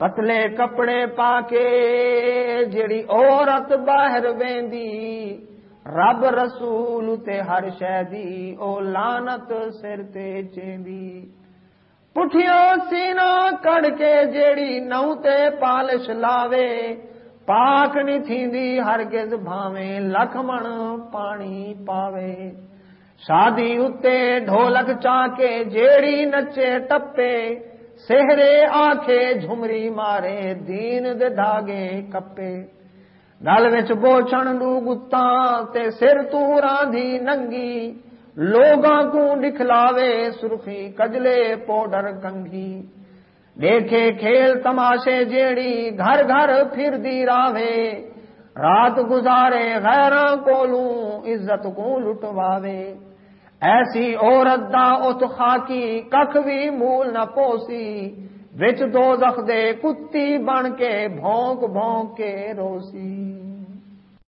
پتلے کپڑے پا کے جڑی عورت باہر ویندی رب رسول تے ہر شہدی او لانت سر تے چیندی پٹھیوں سینا کڑ کے جیڑی نو تے پالش لاوے پاک نہیں تھیندی ہرگز بھاویں لکھ من پانی پاوے شادی اتے ڈھولک چا کے جیڑی نچے ٹپے سہرے آکھے جھمری مارے، دین دے دھاگے کپے۔ گل وچ بوچھن لو گتاں تے سر تو راندھی ننگی۔ لوگاں کو دکھلاوے سرخی کجلے پوڈر کنگھی۔ دیکھے کھیل تماشے جیڑی گھر گھر پھر دی راوے۔ رات گزارے غیراں کولوں عزت کو لٹواوے۔ ایسی عورت دا ات خاکی کخ بھی مول نہ پوسی، وچ دو دے کتی بن کے بھونک بھونک کے روسی۔